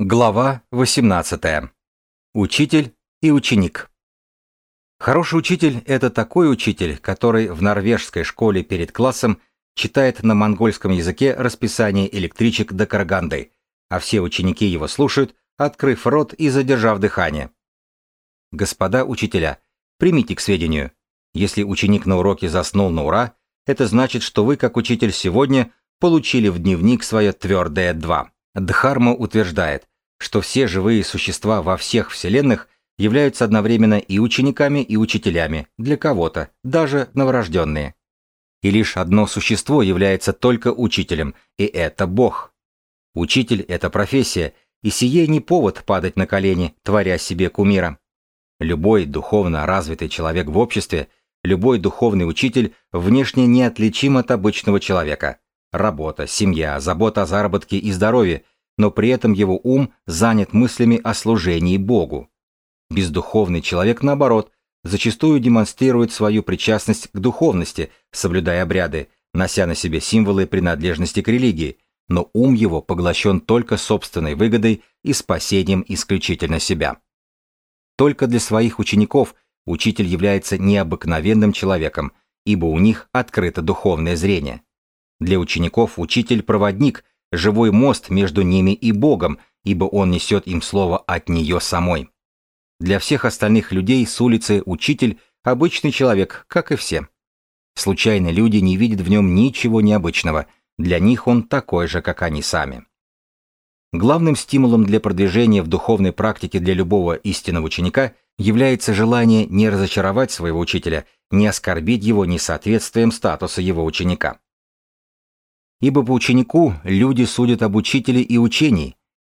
Глава 18. Учитель и ученик. Хороший учитель – это такой учитель, который в норвежской школе перед классом читает на монгольском языке расписание электричек до Караганды, а все ученики его слушают, открыв рот и задержав дыхание. Господа учителя, примите к сведению, если ученик на уроке заснул на ура, это значит, что вы, как учитель сегодня, получили в дневник свое твердое «два». Дхарма утверждает, что все живые существа во всех вселенных являются одновременно и учениками, и учителями для кого-то, даже новорожденные. И лишь одно существо является только учителем, и это Бог. Учитель – это профессия, и сие не повод падать на колени, творя себе кумира. Любой духовно развитый человек в обществе, любой духовный учитель внешне неотличим от обычного человека. Работа, семья, забота о заработке и здоровье – но при этом его ум занят мыслями о служении Богу. Бездуховный человек, наоборот, зачастую демонстрирует свою причастность к духовности, соблюдая обряды, нося на себе символы принадлежности к религии, но ум его поглощен только собственной выгодой и спасением исключительно себя. Только для своих учеников учитель является необыкновенным человеком, ибо у них открыто духовное зрение. Для учеников учитель – проводник – живой мост между ними и Богом, ибо он несет им слово от нее самой. Для всех остальных людей с улицы учитель – обычный человек, как и все. Случайные люди не видят в нем ничего необычного, для них он такой же, как они сами. Главным стимулом для продвижения в духовной практике для любого истинного ученика является желание не разочаровать своего учителя, не оскорбить его несоответствием статуса его ученика ибо по ученику люди судят об учителе и учении,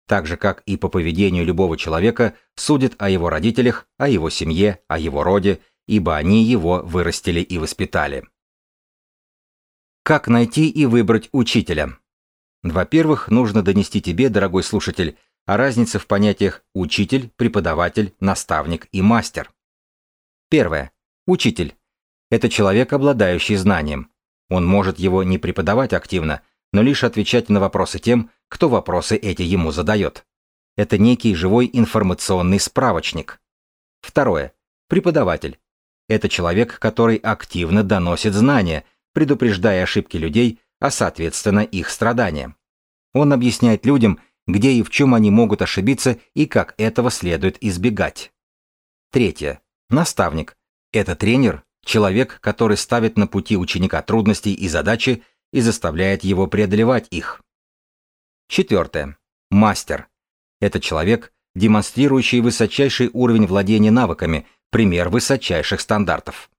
так же как и по поведению любого человека судят о его родителях, о его семье, о его роде, ибо они его вырастили и воспитали. Как найти и выбрать учителя? Во-первых, нужно донести тебе, дорогой слушатель, о разнице в понятиях учитель, преподаватель, наставник и мастер. Первое. Учитель. Это человек, обладающий знанием. Он может его не преподавать активно, но лишь отвечать на вопросы тем, кто вопросы эти ему задает. Это некий живой информационный справочник. Второе. Преподаватель. Это человек, который активно доносит знания, предупреждая ошибки людей, а соответственно их страдания. Он объясняет людям, где и в чем они могут ошибиться и как этого следует избегать. Третье. Наставник. Это тренер, Человек, который ставит на пути ученика трудности и задачи и заставляет его преодолевать их. Четвертое. Мастер. Это человек, демонстрирующий высочайший уровень владения навыками, пример высочайших стандартов.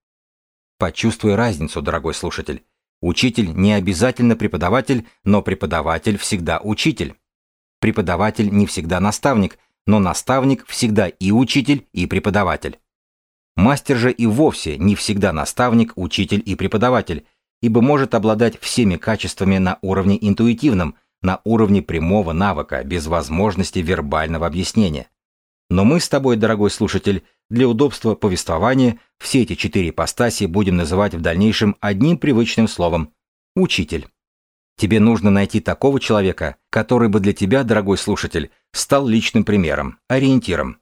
Почувствуй разницу, дорогой слушатель. Учитель не обязательно преподаватель, но преподаватель всегда учитель. Преподаватель не всегда наставник, но наставник всегда и учитель, и преподаватель. Мастер же и вовсе не всегда наставник, учитель и преподаватель, ибо может обладать всеми качествами на уровне интуитивном, на уровне прямого навыка, без возможности вербального объяснения. Но мы с тобой, дорогой слушатель, для удобства повествования все эти четыре ипостаси будем называть в дальнейшем одним привычным словом – учитель. Тебе нужно найти такого человека, который бы для тебя, дорогой слушатель, стал личным примером, ориентиром.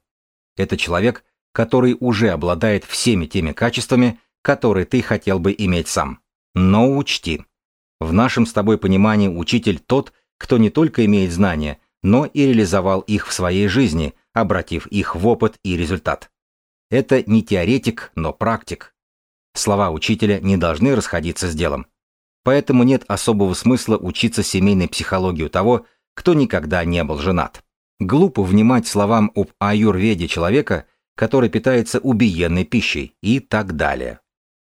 Это человек – который уже обладает всеми теми качествами, которые ты хотел бы иметь сам. Но учти, в нашем с тобой понимании учитель тот, кто не только имеет знания, но и реализовал их в своей жизни, обратив их в опыт и результат. Это не теоретик, но практик. Слова учителя не должны расходиться с делом. Поэтому нет особого смысла учиться семейной психологии у того, кто никогда не был женат. Глупо внимать словам об аюрведе человека, который питается убиенной пищей и так далее.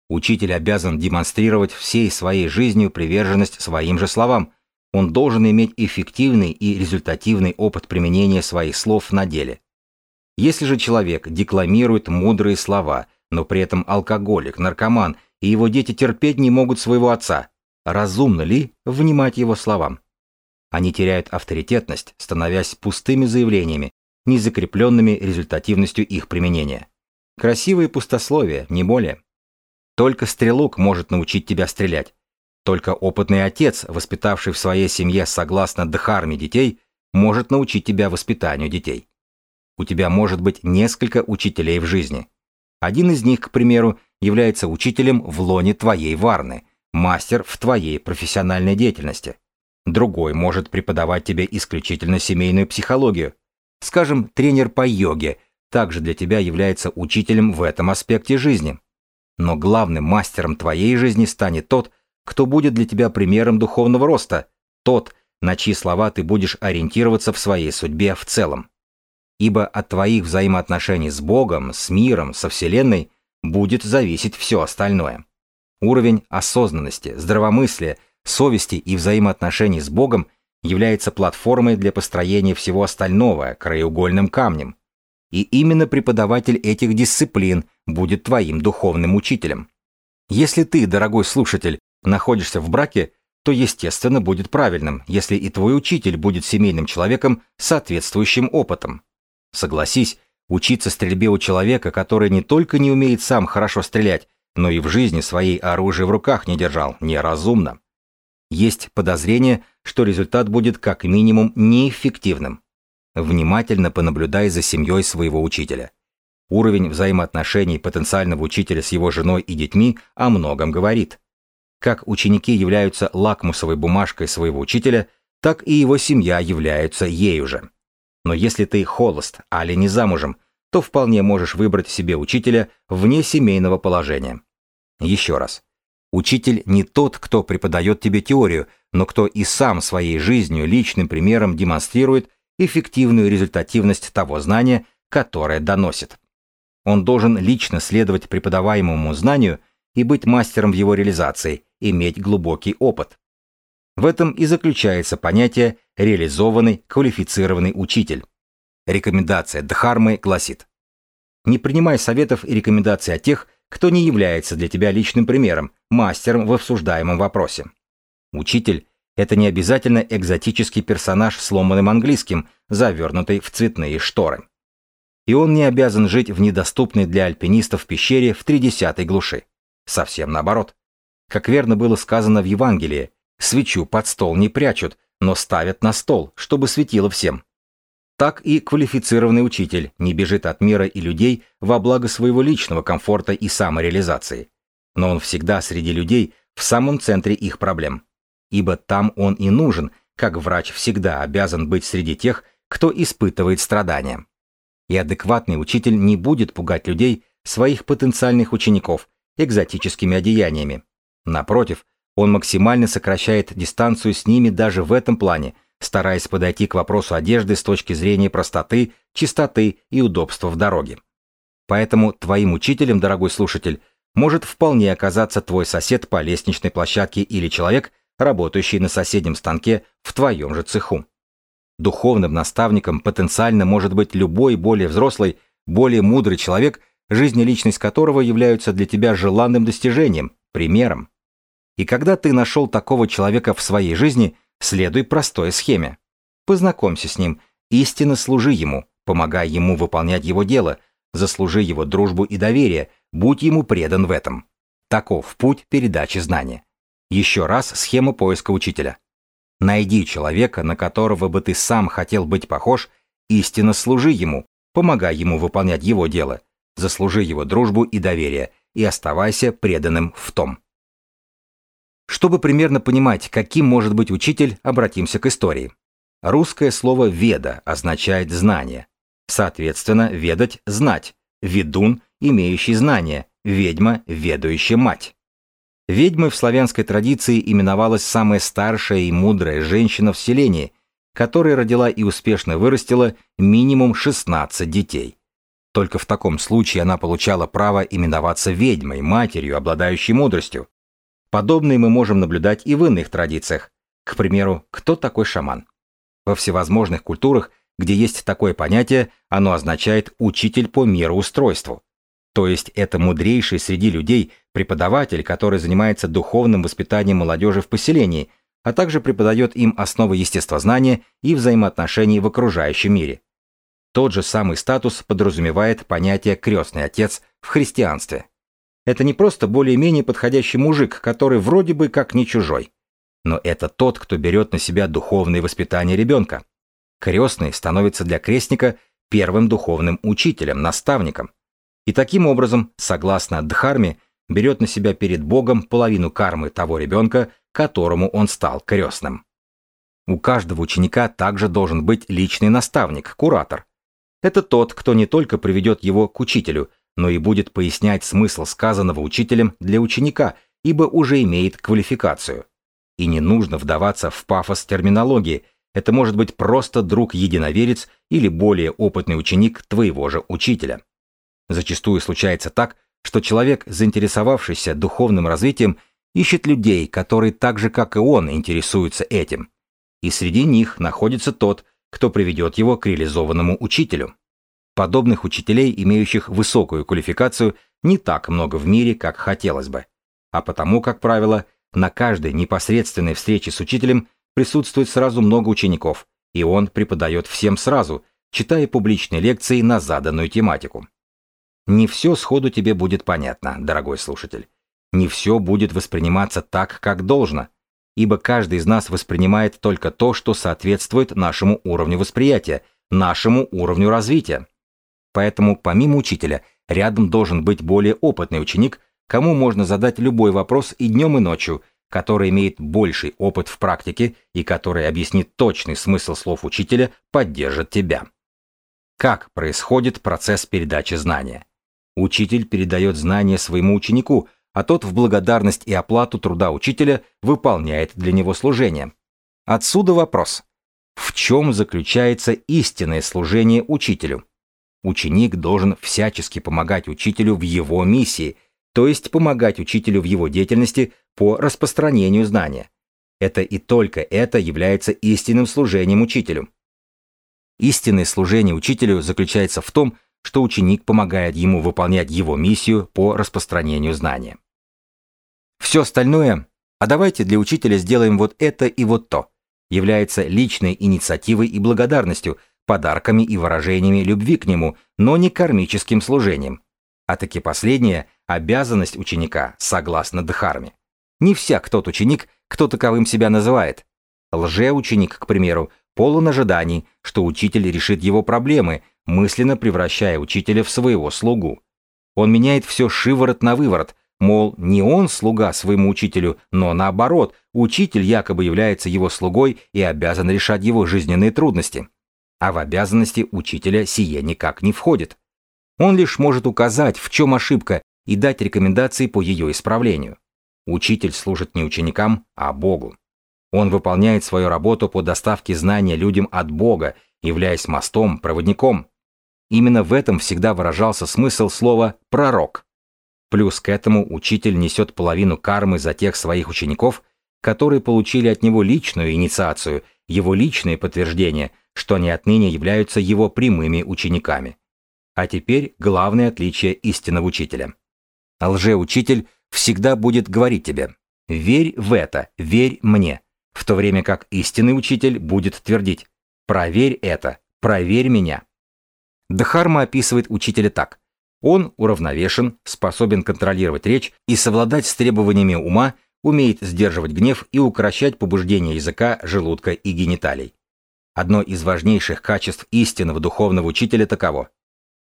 Учитель обязан демонстрировать всей своей жизнью приверженность своим же словам. Он должен иметь эффективный и результативный опыт применения своих слов на деле. Если же человек декламирует мудрые слова, но при этом алкоголик, наркоман и его дети терпеть не могут своего отца, разумно ли внимать его словам? Они теряют авторитетность, становясь пустыми заявлениями, не закрепленными результативностью их применения. Красивые пустословия, не более. Только стрелок может научить тебя стрелять. Только опытный отец, воспитавший в своей семье согласно Дхарме детей, может научить тебя воспитанию детей. У тебя может быть несколько учителей в жизни. Один из них, к примеру, является учителем в лоне твоей варны, мастер в твоей профессиональной деятельности. Другой может преподавать тебе исключительно семейную психологию. Скажем, тренер по йоге также для тебя является учителем в этом аспекте жизни. Но главным мастером твоей жизни станет тот, кто будет для тебя примером духовного роста, тот, на чьи слова ты будешь ориентироваться в своей судьбе в целом. Ибо от твоих взаимоотношений с Богом, с миром, со Вселенной будет зависеть все остальное. Уровень осознанности, здравомыслия, совести и взаимоотношений с Богом является платформой для построения всего остального, краеугольным камнем. И именно преподаватель этих дисциплин будет твоим духовным учителем. Если ты, дорогой слушатель, находишься в браке, то естественно будет правильным, если и твой учитель будет семейным человеком с соответствующим опытом. Согласись, учиться стрельбе у человека, который не только не умеет сам хорошо стрелять, но и в жизни своей оружие в руках не держал, неразумно. Есть подозрение, что результат будет как минимум неэффективным. Внимательно понаблюдай за семьей своего учителя. Уровень взаимоотношений потенциального учителя с его женой и детьми о многом говорит. Как ученики являются лакмусовой бумажкой своего учителя, так и его семья являются ею же. Но если ты холост, али не замужем, то вполне можешь выбрать себе учителя вне семейного положения. Еще раз. Учитель не тот, кто преподает тебе теорию, но кто и сам своей жизнью, личным примером демонстрирует эффективную результативность того знания, которое доносит. Он должен лично следовать преподаваемому знанию и быть мастером в его реализации, иметь глубокий опыт. В этом и заключается понятие «реализованный квалифицированный учитель». Рекомендация Дхармы гласит «Не принимай советов и рекомендаций от тех, кто не является для тебя личным примером, мастером в обсуждаемом вопросе. Учитель – это не обязательно экзотический персонаж с сломанным английским, завернутый в цветные шторы. И он не обязан жить в недоступной для альпинистов пещере в тридесятой глуши. Совсем наоборот. Как верно было сказано в Евангелии, свечу под стол не прячут, но ставят на стол, чтобы светило всем. Так и квалифицированный учитель не бежит от мира и людей во благо своего личного комфорта и самореализации. Но он всегда среди людей в самом центре их проблем. Ибо там он и нужен, как врач всегда обязан быть среди тех, кто испытывает страдания. И адекватный учитель не будет пугать людей, своих потенциальных учеников, экзотическими одеяниями, Напротив, он максимально сокращает дистанцию с ними даже в этом плане, стараясь подойти к вопросу одежды с точки зрения простоты, чистоты и удобства в дороге. Поэтому твоим учителем, дорогой слушатель, может вполне оказаться твой сосед по лестничной площадке или человек, работающий на соседнем станке в твоем же цеху. Духовным наставником потенциально может быть любой более взрослый, более мудрый человек, жизнь и личность которого являются для тебя желанным достижением, примером. И когда ты нашел такого человека в своей жизни, следуй простой схеме. Познакомься с ним, истинно служи ему, помогай ему выполнять его дело, заслужи его дружбу и доверие, будь ему предан в этом. Таков путь передачи знания. Еще раз схема поиска учителя. Найди человека, на которого бы ты сам хотел быть похож, истинно служи ему, помогай ему выполнять его дело, заслужи его дружбу и доверие, и оставайся преданным в том. Чтобы примерно понимать, каким может быть учитель, обратимся к истории. Русское слово «веда» означает «знание». Соответственно, «ведать» – «знать», «ведун» – «имеющий знание», «ведьма» – «ведающая мать». Ведьмой в славянской традиции именовалась самая старшая и мудрая женщина в селении, которая родила и успешно вырастила минимум 16 детей. Только в таком случае она получала право именоваться ведьмой, матерью, обладающей мудростью. Подобные мы можем наблюдать и в иных традициях. К примеру, кто такой шаман? Во всевозможных культурах, где есть такое понятие, оно означает «учитель по мироустройству». То есть это мудрейший среди людей преподаватель, который занимается духовным воспитанием молодежи в поселении, а также преподает им основы естествознания и взаимоотношений в окружающем мире. Тот же самый статус подразумевает понятие «крестный отец» в христианстве. Это не просто более-менее подходящий мужик, который вроде бы как не чужой. Но это тот, кто берет на себя духовное воспитание ребенка. Крестный становится для крестника первым духовным учителем, наставником. И таким образом, согласно Дхарме, берет на себя перед Богом половину кармы того ребенка, которому он стал крестным. У каждого ученика также должен быть личный наставник, куратор. Это тот, кто не только приведет его к учителю, но и будет пояснять смысл сказанного учителем для ученика, ибо уже имеет квалификацию. И не нужно вдаваться в пафос терминологии, это может быть просто друг-единоверец или более опытный ученик твоего же учителя. Зачастую случается так, что человек, заинтересовавшийся духовным развитием, ищет людей, которые так же, как и он, интересуются этим. И среди них находится тот, кто приведет его к реализованному учителю. Подобных учителей, имеющих высокую квалификацию, не так много в мире, как хотелось бы. А потому, как правило, на каждой непосредственной встрече с учителем присутствует сразу много учеников, и он преподает всем сразу, читая публичные лекции на заданную тематику. Не все сходу тебе будет понятно, дорогой слушатель. Не все будет восприниматься так, как должно, ибо каждый из нас воспринимает только то, что соответствует нашему уровню восприятия, нашему уровню развития. Поэтому помимо учителя, рядом должен быть более опытный ученик, кому можно задать любой вопрос и днем, и ночью, который имеет больший опыт в практике и который объяснит точный смысл слов учителя, поддержит тебя. Как происходит процесс передачи знания? Учитель передает знания своему ученику, а тот в благодарность и оплату труда учителя выполняет для него служение. Отсюда вопрос. В чем заключается истинное служение учителю? Ученик должен всячески помогать учителю в его миссии, то есть помогать учителю в его деятельности по распространению знания. Это и только это является истинным служением учителю. Истинное служение учителю заключается в том, что ученик помогает ему выполнять его миссию по распространению знания. Все остальное, а давайте для учителя сделаем вот это и вот то, является личной инициативой и благодарностью, подарками и выражениями любви к нему, но не кармическим служением. А таки последнее – обязанность ученика, согласно Дхарме. Не всяк тот ученик, кто таковым себя называет. Лжеученик, к примеру, полон ожиданий, что учитель решит его проблемы, мысленно превращая учителя в своего слугу. Он меняет все шиворот на выворот, мол, не он слуга своему учителю, но наоборот, учитель якобы является его слугой и обязан решать его жизненные трудности. А в обязанности учителя сие никак не входит. Он лишь может указать, в чем ошибка, и дать рекомендации по ее исправлению. Учитель служит не ученикам, а Богу. Он выполняет свою работу по доставке знания людям от Бога, являясь мостом, проводником. Именно в этом всегда выражался смысл слова «пророк». Плюс к этому учитель несет половину кармы за тех своих учеников, которые получили от него личную инициацию, его личные подтверждения, что они отныне являются его прямыми учениками. А теперь главное отличие истинного учителя. Лжеучитель всегда будет говорить тебе «Верь в это, верь мне», в то время как истинный учитель будет твердить «Проверь это, проверь меня». Дхарма описывает учителя так. Он уравновешен, способен контролировать речь и совладать с требованиями ума, умеет сдерживать гнев и укращать побуждение языка, желудка и гениталий. Одно из важнейших качеств истинного духовного учителя таково.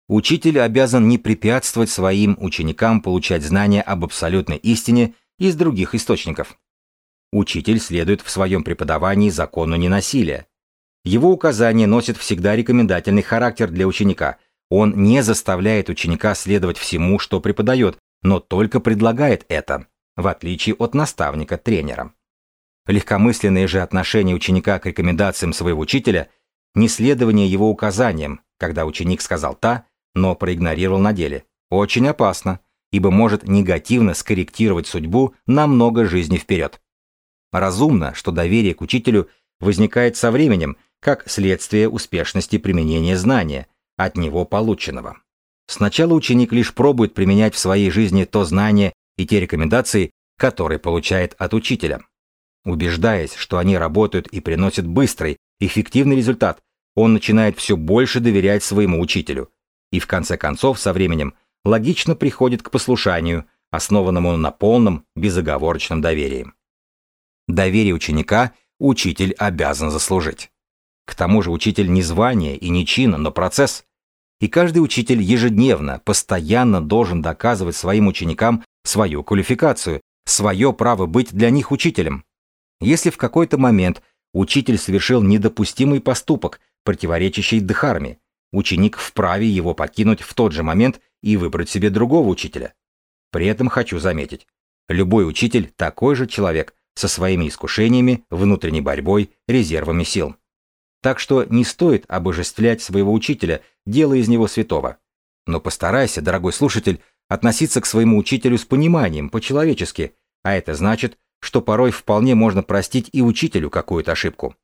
Учитель обязан не препятствовать своим ученикам получать знания об абсолютной истине из других источников. Учитель следует в своем преподавании закону ненасилия. Его указания носят всегда рекомендательный характер для ученика. Он не заставляет ученика следовать всему, что преподает, но только предлагает это, в отличие от наставника-тренера. Легкомысленное же отношение ученика к рекомендациям своего учителя – неследование его указаниям, когда ученик сказал «та», но проигнорировал на деле. Очень опасно, ибо может негативно скорректировать судьбу на много жизней вперед. Разумно, что доверие к учителю возникает со временем, как следствие успешности применения знания, от него полученного. Сначала ученик лишь пробует применять в своей жизни то знание и те рекомендации, которые получает от учителя. Убеждаясь, что они работают и приносят быстрый, эффективный результат, он начинает все больше доверять своему учителю. И в конце концов, со временем, логично приходит к послушанию, основанному на полном, безоговорочном доверии. Доверие ученика учитель обязан заслужить. К тому же учитель не звание и не чин, но процесс. И каждый учитель ежедневно, постоянно должен доказывать своим ученикам свою квалификацию, свое право быть для них учителем. Если в какой-то момент учитель совершил недопустимый поступок, противоречащий Дхарме, ученик вправе его покинуть в тот же момент и выбрать себе другого учителя. При этом хочу заметить, любой учитель такой же человек со своими искушениями, внутренней борьбой, резервами сил. Так что не стоит обожествлять своего учителя, делая из него святого. Но постарайся, дорогой слушатель, относиться к своему учителю с пониманием, по-человечески, а это значит, что порой вполне можно простить и учителю какую-то ошибку.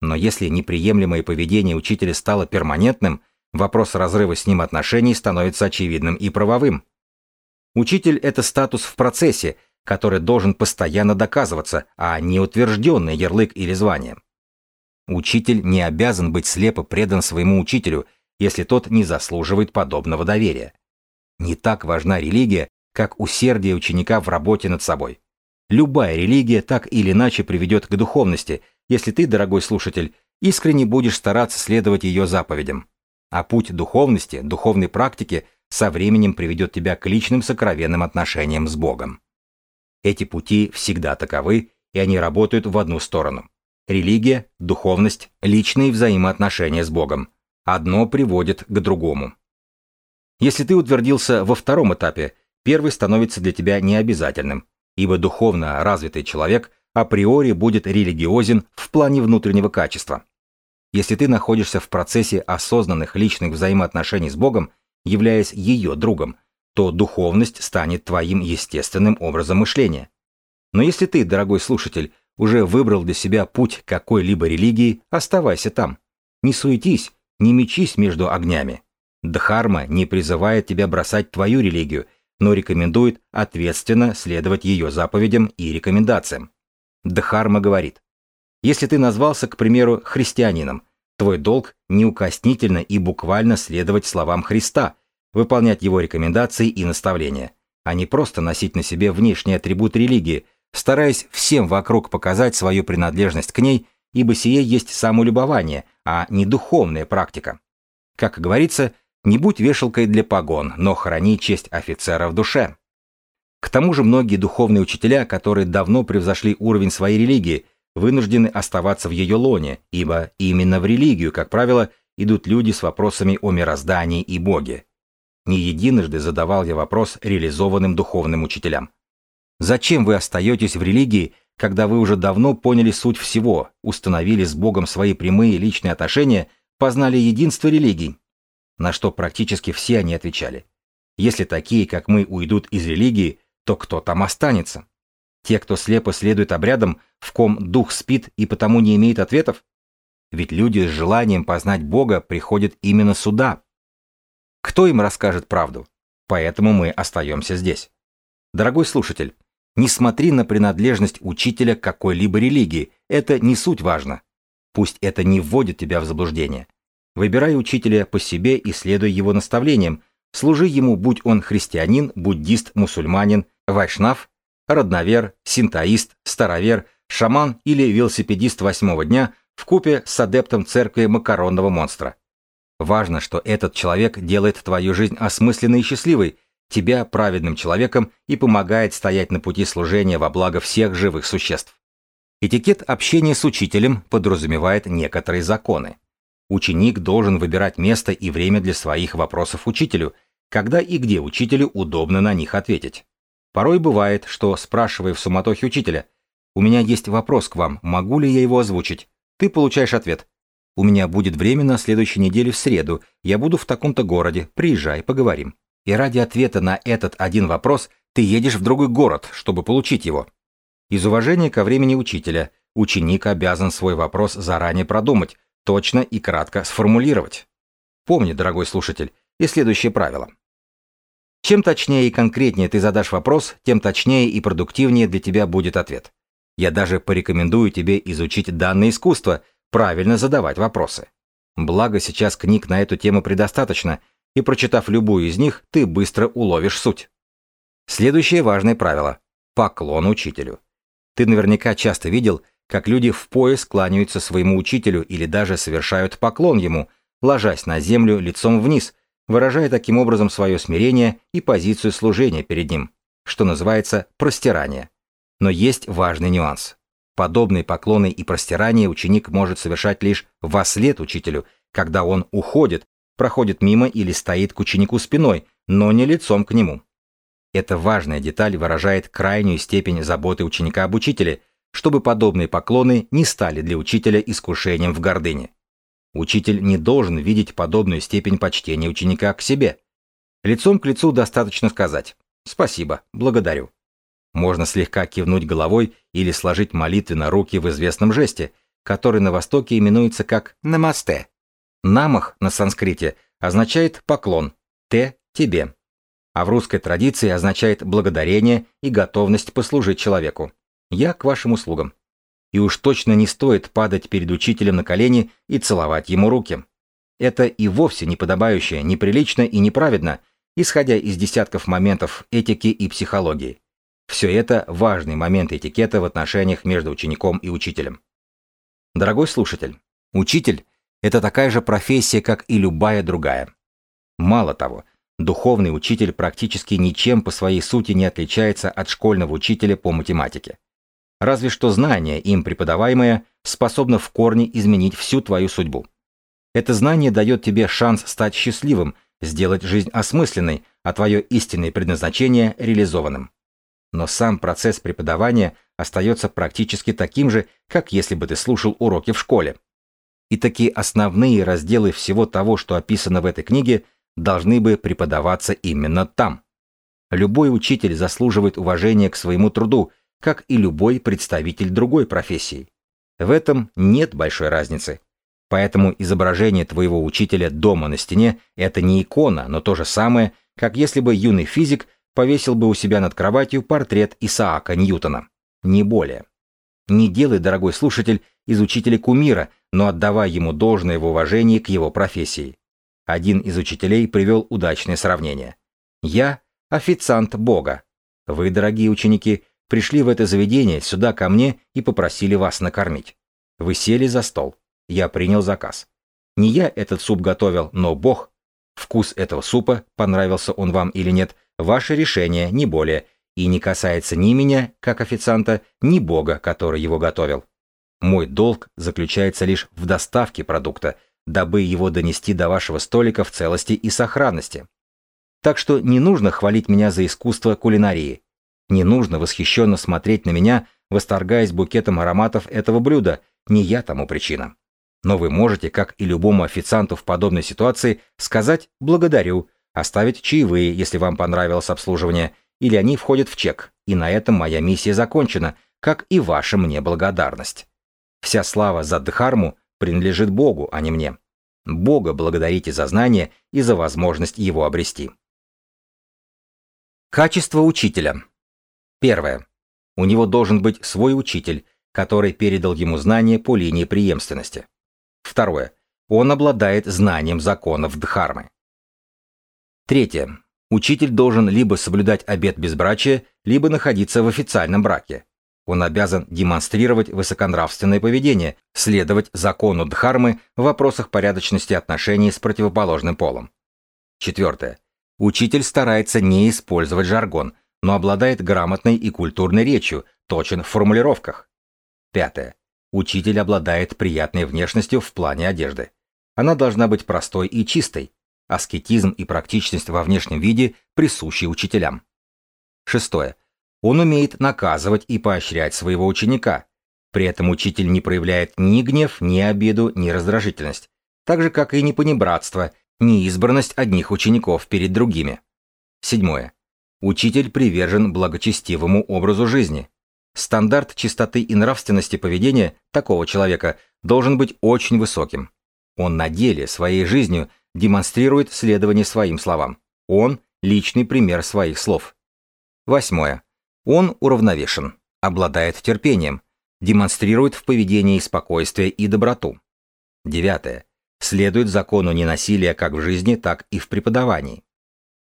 Но если неприемлемое поведение учителя стало перманентным, вопрос разрыва с ним отношений становится очевидным и правовым. Учитель – это статус в процессе, который должен постоянно доказываться, а не утвержденный ярлык или звание. Учитель не обязан быть слепо предан своему учителю, если тот не заслуживает подобного доверия. Не так важна религия, как усердие ученика в работе над собой. Любая религия так или иначе приведет к духовности, если ты, дорогой слушатель, искренне будешь стараться следовать ее заповедям. А путь духовности, духовной практики со временем приведет тебя к личным сокровенным отношениям с Богом. Эти пути всегда таковы, и они работают в одну сторону. Религия, духовность, личные взаимоотношения с Богом. Одно приводит к другому. Если ты утвердился во втором этапе, первый становится для тебя необязательным, ибо духовно развитый человек априори будет религиозен в плане внутреннего качества. Если ты находишься в процессе осознанных личных взаимоотношений с Богом, являясь ее другом, то духовность станет твоим естественным образом мышления. Но если ты, дорогой слушатель, уже выбрал для себя путь какой-либо религии, оставайся там. Не суетись, не мечись между огнями. Дхарма не призывает тебя бросать твою религию, но рекомендует ответственно следовать ее заповедям и рекомендациям. Дхарма говорит, если ты назвался, к примеру, христианином, твой долг неукоснительно и буквально следовать словам Христа, выполнять его рекомендации и наставления, а не просто носить на себе внешний атрибут религии, стараясь всем вокруг показать свою принадлежность к ней, ибо сие есть самолюбование, а не духовная практика. Как говорится, не будь вешалкой для погон, но храни честь офицера в душе. К тому же многие духовные учителя, которые давно превзошли уровень своей религии, вынуждены оставаться в ее лоне, ибо именно в религию, как правило, идут люди с вопросами о мироздании и Боге. Не единожды задавал я вопрос реализованным духовным учителям. Зачем вы остаетесь в религии, когда вы уже давно поняли суть всего, установили с Богом свои прямые личные отношения, познали единство религий? На что практически все они отвечали. Если такие, как мы, уйдут из религии, то кто там останется? Те, кто слепо следует обрядам, в ком дух спит и потому не имеет ответов? Ведь люди с желанием познать Бога приходят именно сюда, кто им расскажет правду? Поэтому мы остаемся здесь. Дорогой слушатель, не смотри на принадлежность учителя какой-либо религии, это не суть важно. Пусть это не вводит тебя в заблуждение. Выбирай учителя по себе и следуй его наставлениям, служи ему, будь он христианин, буддист, мусульманин, вайшнав, родновер, синтоист, старовер, шаман или велосипедист восьмого дня в купе с адептом церкви макаронного монстра. Важно, что этот человек делает твою жизнь осмысленной и счастливой, тебя праведным человеком и помогает стоять на пути служения во благо всех живых существ. Этикет общения с учителем подразумевает некоторые законы. Ученик должен выбирать место и время для своих вопросов учителю, когда и где учителю удобно на них ответить. Порой бывает, что, спрашивая в суматохе учителя, «У меня есть вопрос к вам, могу ли я его озвучить?» Ты получаешь ответ у меня будет время на следующей неделе в среду. Я буду в таком-то городе. Приезжай, поговорим. И ради ответа на этот один вопрос ты едешь в другой город, чтобы получить его. Из уважения ко времени учителя ученик обязан свой вопрос заранее продумать, точно и кратко сформулировать. Помни, дорогой слушатель, и следующее правило. Чем точнее и конкретнее ты задашь вопрос, тем точнее и продуктивнее для тебя будет ответ. Я даже порекомендую тебе изучить данное искусство, правильно задавать вопросы. Благо сейчас книг на эту тему предостаточно, и прочитав любую из них, ты быстро уловишь суть. Следующее важное правило – поклон учителю. Ты наверняка часто видел, как люди в пояс кланяются своему учителю или даже совершают поклон ему, ложась на землю лицом вниз, выражая таким образом свое смирение и позицию служения перед ним, что называется простирание. Но есть важный нюанс. Подобные поклоны и простирания ученик может совершать лишь во след учителю, когда он уходит, проходит мимо или стоит к ученику спиной, но не лицом к нему. Эта важная деталь выражает крайнюю степень заботы ученика об учителе, чтобы подобные поклоны не стали для учителя искушением в гордыне. Учитель не должен видеть подобную степень почтения ученика к себе. Лицом к лицу достаточно сказать «Спасибо, благодарю». Можно слегка кивнуть головой или сложить молитвенно руки в известном жесте, который на Востоке именуется как «намасте». «Намах» на санскрите означает «поклон», «те» – «тебе», а в русской традиции означает благодарение и готовность послужить человеку. Я к вашим услугам. И уж точно не стоит падать перед учителем на колени и целовать ему руки. Это и вовсе неподобающе, неприлично и неправедно, исходя из десятков моментов этики и психологии. Все это важные моменты этикета в отношениях между учеником и учителем. Дорогой слушатель, учитель – это такая же профессия, как и любая другая. Мало того, духовный учитель практически ничем по своей сути не отличается от школьного учителя по математике. Разве что знание, им преподаваемое, способно в корне изменить всю твою судьбу. Это знание дает тебе шанс стать счастливым, сделать жизнь осмысленной, а твое истинное предназначение реализованным но сам процесс преподавания остается практически таким же, как если бы ты слушал уроки в школе. И такие основные разделы всего того, что описано в этой книге, должны бы преподаваться именно там. Любой учитель заслуживает уважения к своему труду, как и любой представитель другой профессии. В этом нет большой разницы. Поэтому изображение твоего учителя дома на стене – это не икона, но то же самое, как если бы юный физик – повесил бы у себя над кроватью портрет Исаака Ньютона. Не более. Не делай, дорогой слушатель, из учителя кумира, но отдавай ему должное в уважении к его профессии. Один из учителей привел удачное сравнение. «Я – официант Бога. Вы, дорогие ученики, пришли в это заведение сюда ко мне и попросили вас накормить. Вы сели за стол. Я принял заказ. Не я этот суп готовил, но Бог. Вкус этого супа, понравился он вам или нет – Ваше решение, не более, и не касается ни меня, как официанта, ни Бога, который его готовил. Мой долг заключается лишь в доставке продукта, дабы его донести до вашего столика в целости и сохранности. Так что не нужно хвалить меня за искусство кулинарии. Не нужно восхищенно смотреть на меня, восторгаясь букетом ароматов этого блюда, не я тому причина. Но вы можете, как и любому официанту в подобной ситуации, сказать «благодарю», оставить чаевые, если вам понравилось обслуживание, или они входят в чек, и на этом моя миссия закончена, как и ваша мне благодарность. Вся слава за Дхарму принадлежит Богу, а не мне. Бога благодарите за знание и за возможность его обрести. Качество учителя. Первое. У него должен быть свой учитель, который передал ему знания по линии преемственности. Второе. Он обладает знанием законов Дхармы. Третье. Учитель должен либо соблюдать обет безбрачия, либо находиться в официальном браке. Он обязан демонстрировать высоконравственное поведение, следовать закону Дхармы в вопросах порядочности отношений с противоположным полом. Четвертое. Учитель старается не использовать жаргон, но обладает грамотной и культурной речью, точен в формулировках. Пятое. Учитель обладает приятной внешностью в плане одежды. Она должна быть простой и чистой, аскетизм и практичность во внешнем виде присущи учителям. Шестое. Он умеет наказывать и поощрять своего ученика. При этом учитель не проявляет ни гнев, ни обиду, ни раздражительность, так же, как и ни понебратство, ни избранность одних учеников перед другими. Седьмое. Учитель привержен благочестивому образу жизни. Стандарт чистоты и нравственности поведения такого человека должен быть очень высоким. Он на деле, своей жизнью демонстрирует следование своим словам. Он – личный пример своих слов. Восьмое. Он уравновешен, обладает терпением, демонстрирует в поведении спокойствие и доброту. Девятое. Следует закону ненасилия как в жизни, так и в преподавании.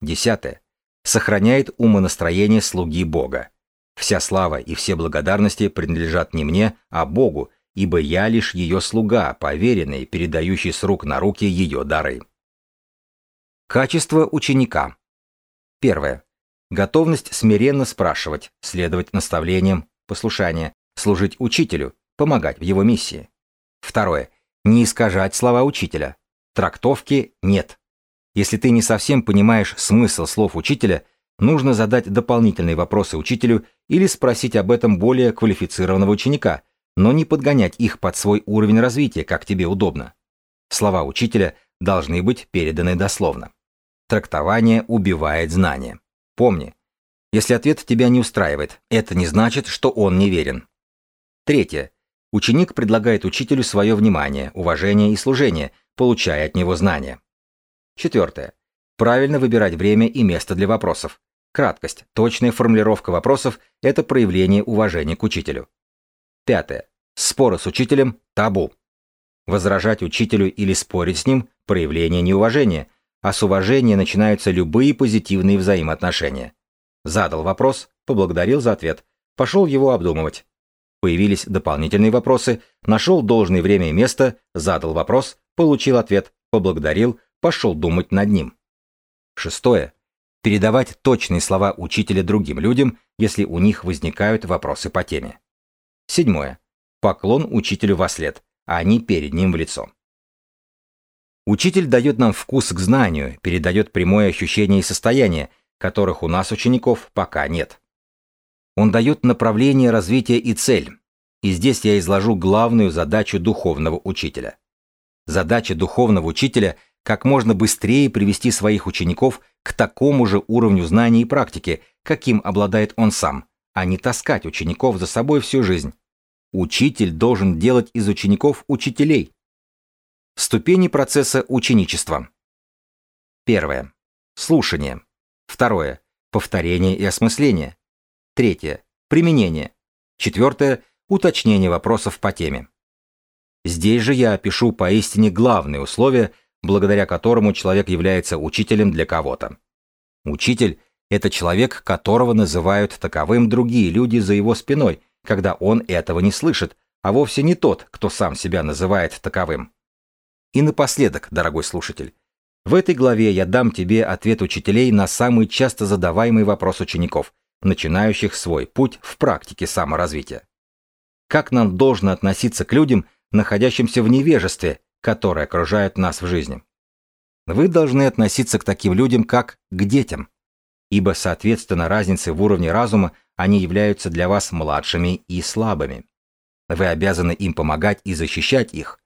Десятое. Сохраняет умонастроение слуги Бога. Вся слава и все благодарности принадлежат не мне, а Богу, ибо я лишь ее слуга, поверенный, передающий с рук на руки ее дары. Качество ученика. Первое. Готовность смиренно спрашивать, следовать наставлениям, послушание, служить учителю, помогать в его миссии. Второе. Не искажать слова учителя. Трактовки нет. Если ты не совсем понимаешь смысл слов учителя, нужно задать дополнительные вопросы учителю или спросить об этом более квалифицированного ученика, но не подгонять их под свой уровень развития, как тебе удобно. Слова учителя должны быть переданы дословно. Трактование убивает знание. Помни, если ответ тебя не устраивает, это не значит, что он неверен. Третье. Ученик предлагает учителю свое внимание, уважение и служение, получая от него знания. Четвертое. Правильно выбирать время и место для вопросов. Краткость, точная формулировка вопросов – это проявление уважения к учителю. Пятое. Споры с учителем – табу. Возражать учителю или спорить с ним – проявление неуважения, а с уважения начинаются любые позитивные взаимоотношения. Задал вопрос, поблагодарил за ответ, пошел его обдумывать. Появились дополнительные вопросы, нашел должное время и место, задал вопрос, получил ответ, поблагодарил, пошел думать над ним. Шестое. Передавать точные слова учителя другим людям, если у них возникают вопросы по теме. Седьмое. Поклон учителю во след, а не перед ним в лицо. Учитель дает нам вкус к знанию, передает прямое ощущение и состояние, которых у нас, учеников, пока нет. Он дает направление развития и цель. И здесь я изложу главную задачу духовного учителя. Задача духовного учителя – как можно быстрее привести своих учеников к такому же уровню знаний и практики, каким обладает он сам, а не таскать учеников за собой всю жизнь. Учитель должен делать из учеников учителей. Ступени процесса ученичества. Первое. Слушание. Второе. Повторение и осмысление. Третье. Применение. Четвертое. Уточнение вопросов по теме. Здесь же я опишу поистине главные условия, благодаря которому человек является учителем для кого-то. Учитель – это человек, которого называют таковым другие люди за его спиной, когда он этого не слышит, а вовсе не тот, кто сам себя называет таковым. И напоследок, дорогой слушатель, в этой главе я дам тебе ответ учителей на самый часто задаваемый вопрос учеников, начинающих свой путь в практике саморазвития. Как нам должно относиться к людям, находящимся в невежестве, которое окружает нас в жизни? Вы должны относиться к таким людям как к детям, ибо, соответственно разнице в уровне разума, они являются для вас младшими и слабыми. Вы обязаны им помогать и защищать их.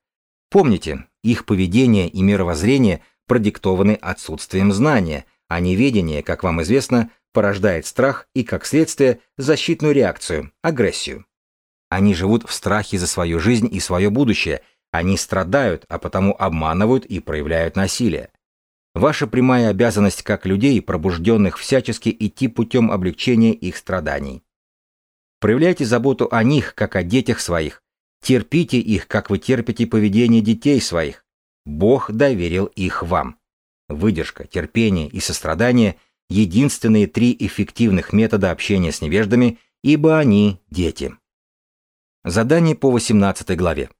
Помните, их поведение и мировоззрение продиктованы отсутствием знания, а неведение, как вам известно, порождает страх и, как следствие, защитную реакцию – агрессию. Они живут в страхе за свою жизнь и свое будущее, они страдают, а потому обманывают и проявляют насилие. Ваша прямая обязанность как людей, пробужденных всячески идти путем облегчения их страданий. Проявляйте заботу о них, как о детях своих. Терпите их, как вы терпите поведение детей своих. Бог доверил их вам. Выдержка, терпение и сострадание – единственные три эффективных метода общения с невеждами, ибо они – дети. Задание по 18 главе.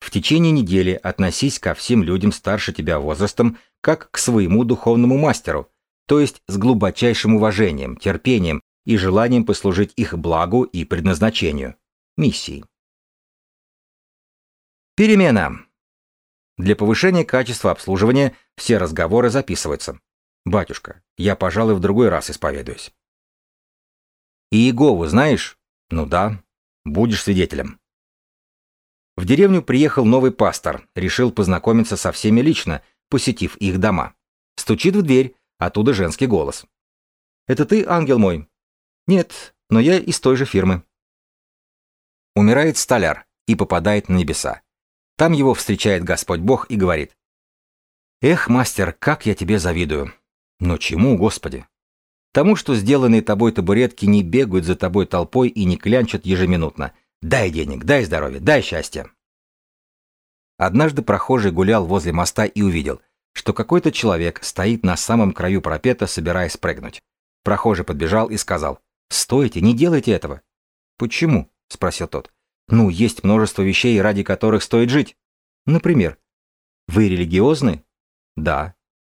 В течение недели относись ко всем людям старше тебя возрастом, как к своему духовному мастеру, то есть с глубочайшим уважением, терпением и желанием послужить их благу и предназначению, миссии. Перемена. Для повышения качества обслуживания все разговоры записываются. Батюшка, я, пожалуй, в другой раз исповедуюсь. Иегову знаешь? Ну да. Будешь свидетелем. В деревню приехал новый пастор, решил познакомиться со всеми лично, посетив их дома. Стучит в дверь, оттуда женский голос. «Это ты, ангел мой?» «Нет, но я из той же фирмы». Умирает столяр и попадает на небеса. Там его встречает Господь Бог и говорит. «Эх, мастер, как я тебе завидую. Но чему, Господи? Тому, что сделанные тобой табуретки не бегают за тобой толпой и не клянчат ежеминутно. Дай денег, дай здоровья, дай счастья. Однажды прохожий гулял возле моста и увидел, что какой-то человек стоит на самом краю пропета, собираясь прыгнуть. Прохожий подбежал и сказал, Стойте, не делайте этого. Почему? спросил тот. Ну, есть множество вещей, ради которых стоит жить. Например, вы религиозны? Да.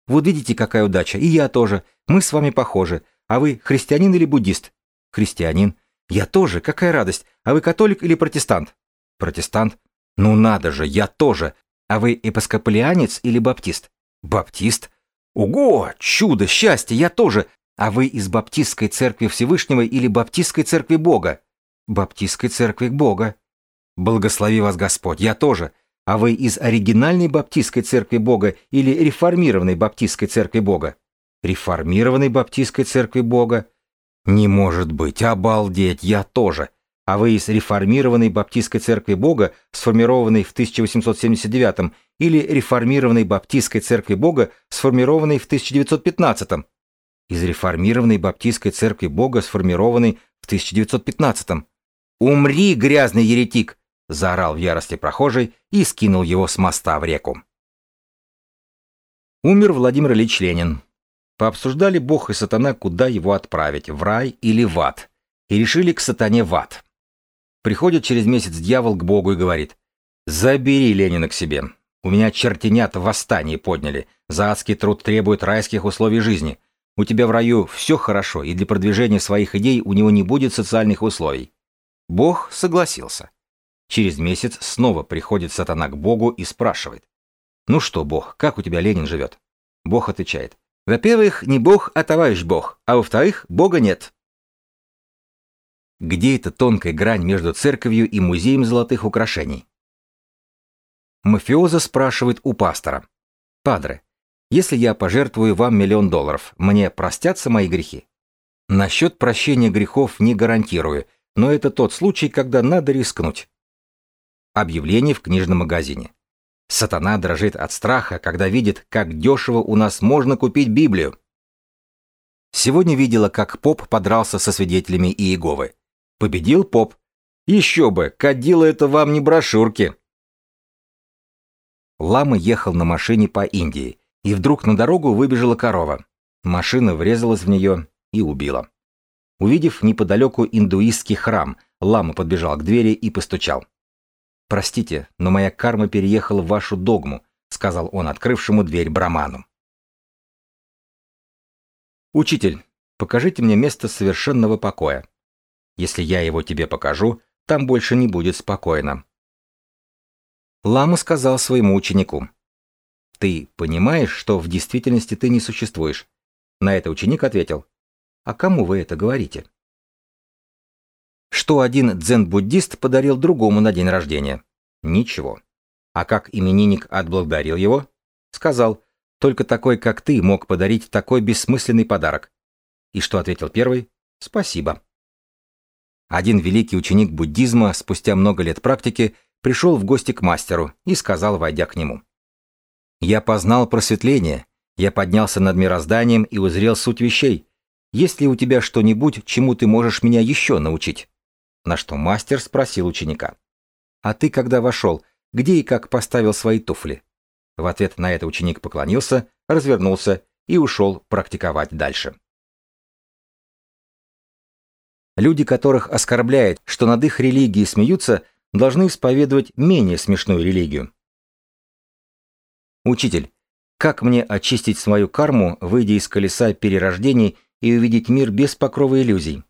Вот видите, какая удача. И я тоже. Мы с вами похожи. А вы христианин или буддист? Христианин. Я тоже. Какая радость. А вы католик или протестант? Протестант. Ну надо же, я тоже. А вы эпископалианец или баптист? Баптист. Ого, чудо, счастье, я тоже. А вы из Баптистской церкви Всевышнего или Баптистской церкви Бога? Баптистской церкви Бога. Благослови вас Господь, я тоже. А вы из оригинальной Баптистской церкви Бога или реформированной Баптистской церкви Бога? Реформированной Баптистской церкви Бога? Не может быть, обалдеть, я тоже. А вы из реформированной Баптистской церкви Бога, сформированной в 1879 или реформированной Баптистской церкви Бога, сформированной в 1915 Из реформированной Баптистской церкви Бога, сформированной в 1915 «Умри, грязный еретик!» — заорал в ярости прохожий и скинул его с моста в реку. Умер Владимир Ильич Ленин. Пообсуждали Бог и сатана, куда его отправить, в рай или в ад, и решили к сатане в ад. Приходит через месяц дьявол к Богу и говорит, «Забери Ленина к себе. У меня чертенят восстание подняли, за адский труд требует райских условий жизни. У тебя в раю все хорошо, и для продвижения своих идей у него не будет социальных условий. Бог согласился. Через месяц снова приходит сатана к Богу и спрашивает. «Ну что, Бог, как у тебя Ленин живет?» Бог отвечает. «Во-первых, не Бог, а товарищ Бог, а во-вторых, Бога нет». Где эта тонкая грань между церковью и музеем золотых украшений? Мафиоза спрашивает у пастора. «Падре, если я пожертвую вам миллион долларов, мне простятся мои грехи?» Насчет прощения грехов не гарантирую, но это тот случай, когда надо рискнуть. Объявление в книжном магазине. Сатана дрожит от страха, когда видит, как дешево у нас можно купить Библию. Сегодня видела, как поп подрался со свидетелями Иеговы. Победил поп. Еще бы, кадила это вам не брошюрки. Лама ехал на машине по Индии, и вдруг на дорогу выбежала корова. Машина врезалась в нее и убила. Увидев неподалеку индуистский храм, лама подбежал к двери и постучал. «Простите, но моя карма переехала в вашу догму», — сказал он открывшему дверь браману. «Учитель, покажите мне место совершенного покоя. Если я его тебе покажу, там больше не будет спокойно». Лама сказал своему ученику. «Ты понимаешь, что в действительности ты не существуешь?» На это ученик ответил. А кому вы это говорите? Что один дзен-буддист подарил другому на день рождения? Ничего. А как именинник отблагодарил его? Сказал, только такой, как ты, мог подарить такой бессмысленный подарок. И что ответил первый? Спасибо. Один великий ученик буддизма спустя много лет практики пришел в гости к мастеру и сказал, войдя к нему. «Я познал просветление, я поднялся над мирозданием и узрел суть вещей, есть ли у тебя что-нибудь, чему ты можешь меня еще научить?» На что мастер спросил ученика. «А ты, когда вошел, где и как поставил свои туфли?» В ответ на это ученик поклонился, развернулся и ушел практиковать дальше. Люди, которых оскорбляет, что над их религией смеются, должны исповедовать менее смешную религию. Учитель, как мне очистить свою карму, выйдя из колеса перерождений и увидеть мир без покрова иллюзий.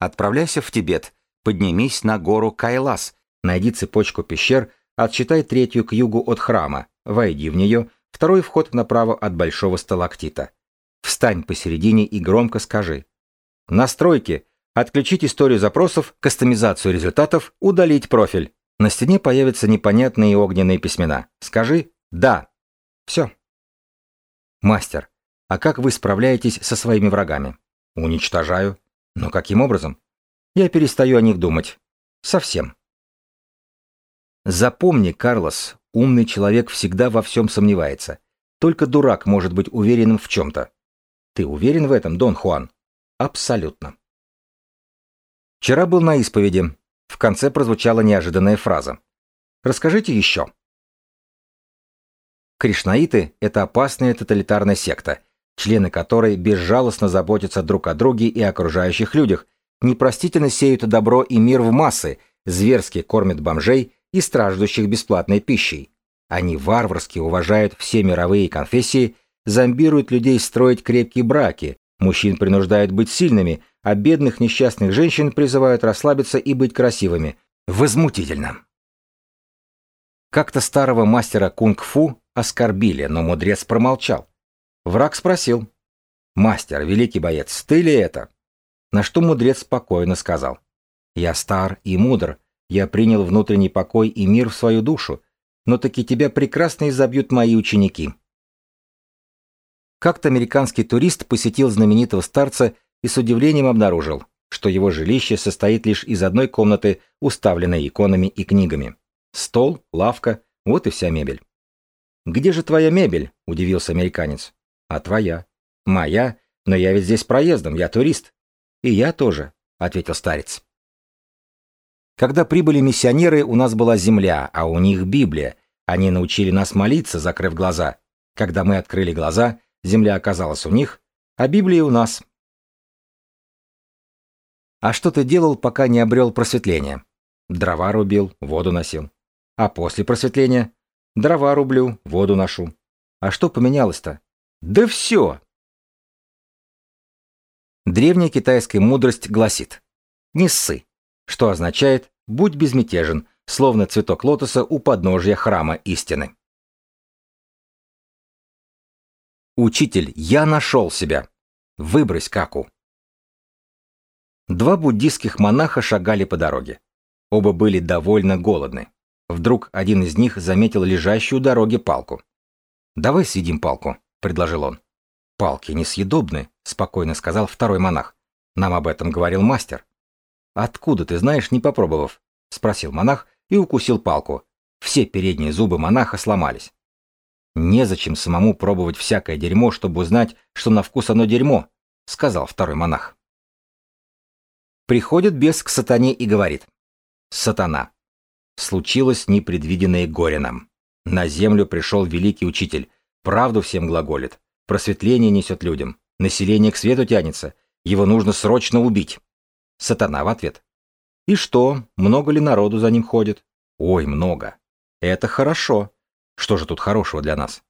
Отправляйся в Тибет, поднимись на гору Кайлас, найди цепочку пещер, отсчитай третью к югу от храма, войди в нее, второй вход направо от большого сталактита. Встань посередине и громко скажи. Настройки. Отключить историю запросов, кастомизацию результатов, удалить профиль. На стене появятся непонятные огненные письмена. Скажи «Да». Все. Мастер, а как вы справляетесь со своими врагами? Уничтожаю. Но каким образом? Я перестаю о них думать. Совсем. Запомни, Карлос, умный человек всегда во всем сомневается. Только дурак может быть уверенным в чем-то. Ты уверен в этом, Дон Хуан? Абсолютно. Вчера был на исповеди. В конце прозвучала неожиданная фраза. Расскажите еще. Кришнаиты – это опасная тоталитарная секта, члены которой безжалостно заботятся друг о друге и окружающих людях, непростительно сеют добро и мир в массы, зверски кормят бомжей и страждущих бесплатной пищей. Они варварски уважают все мировые конфессии, зомбируют людей строить крепкие браки, мужчин принуждают быть сильными, а бедных несчастных женщин призывают расслабиться и быть красивыми. Возмутительно. Как-то старого мастера кунг-фу оскорбили, но мудрец промолчал. Враг спросил. «Мастер, великий боец, ты ли это?» На что мудрец спокойно сказал. «Я стар и мудр, я принял внутренний покой и мир в свою душу, но таки тебя прекрасно изобьют мои ученики». Как-то американский турист посетил знаменитого старца и с удивлением обнаружил, что его жилище состоит лишь из одной комнаты, уставленной иконами и книгами. Стол, лавка, вот и вся мебель. «Где же твоя мебель?» – удивился американец. «А твоя?» «Моя? Но я ведь здесь проездом, я турист». «И я тоже», – ответил старец. Когда прибыли миссионеры, у нас была земля, а у них Библия. Они научили нас молиться, закрыв глаза. Когда мы открыли глаза, земля оказалась у них, а Библия у нас. А что ты делал, пока не обрел просветление? Дрова рубил, воду носил. А после просветления? Дрова рублю, воду ношу. А что поменялось-то? Да все! Древняя китайская мудрость гласит «Не ссы», что означает «будь безмятежен», словно цветок лотоса у подножья храма истины. Учитель, я нашел себя. Выбрось каку. Два буддийских монаха шагали по дороге. Оба были довольно голодны. Вдруг один из них заметил лежащую у дороги палку. «Давай съедим палку», — предложил он. «Палки несъедобны», — спокойно сказал второй монах. «Нам об этом говорил мастер». «Откуда ты знаешь, не попробовав?» — спросил монах и укусил палку. Все передние зубы монаха сломались. «Незачем самому пробовать всякое дерьмо, чтобы узнать, что на вкус оно дерьмо», — сказал второй монах. Приходит бес к сатане и говорит. «Сатана, случилось непредвиденное горе нам. На землю пришел великий учитель, правду всем глаголит, просветление несет людям, население к свету тянется, его нужно срочно убить. Сатана в ответ. И что, много ли народу за ним ходит? Ой, много. Это хорошо. Что же тут хорошего для нас?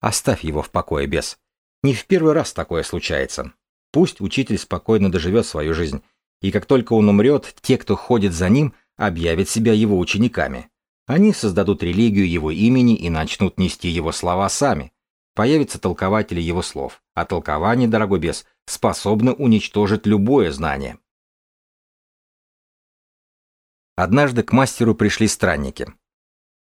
Оставь его в покое, бес. Не в первый раз такое случается. Пусть учитель спокойно доживет свою жизнь, и как только он умрет, те, кто ходит за ним, объявят себя его учениками. Они создадут религию его имени и начнут нести его слова сами. Появятся толкователи его слов, а толкование, дорогой бес, способно уничтожить любое знание. Однажды к мастеру пришли странники.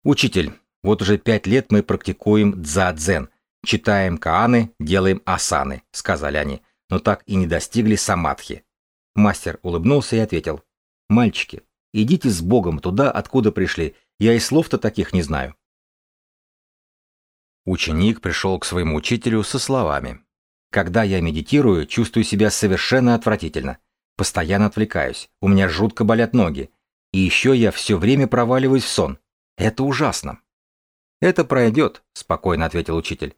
«Учитель, вот уже пять лет мы практикуем дзадзен, читаем кааны, делаем асаны», — сказали они, но так и не достигли самадхи. Мастер улыбнулся и ответил. «Мальчики, Идите с Богом туда, откуда пришли. Я и слов-то таких не знаю. Ученик пришел к своему учителю со словами. Когда я медитирую, чувствую себя совершенно отвратительно. Постоянно отвлекаюсь. У меня жутко болят ноги. И еще я все время проваливаюсь в сон. Это ужасно. Это пройдет, спокойно ответил учитель.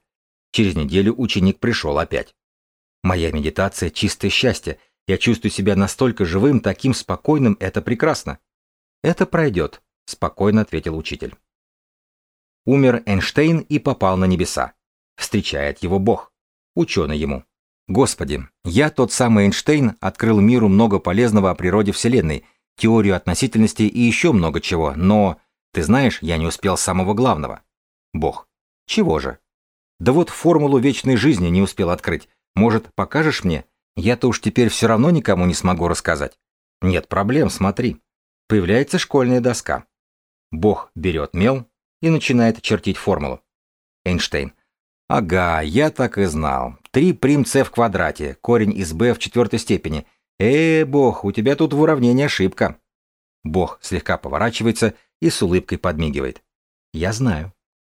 Через неделю ученик пришел опять. Моя медитация — чистое счастье. Я чувствую себя настолько живым, таким спокойным, это прекрасно. «Это пройдет», — спокойно ответил учитель. Умер Эйнштейн и попал на небеса. Встречает его Бог. Ученый ему. «Господи, я тот самый Эйнштейн открыл миру много полезного о природе Вселенной, теорию относительности и еще много чего, но, ты знаешь, я не успел самого главного». Бог. «Чего же?» «Да вот формулу вечной жизни не успел открыть. Может, покажешь мне? Я-то уж теперь все равно никому не смогу рассказать». «Нет проблем, смотри». Появляется школьная доска. Бог берет мел и начинает чертить формулу. Эйнштейн. Ага, я так и знал. 3 прим c в квадрате, корень из b в четвертой степени. Э, Бог, у тебя тут в уравнении ошибка. Бог слегка поворачивается и с улыбкой подмигивает. Я знаю.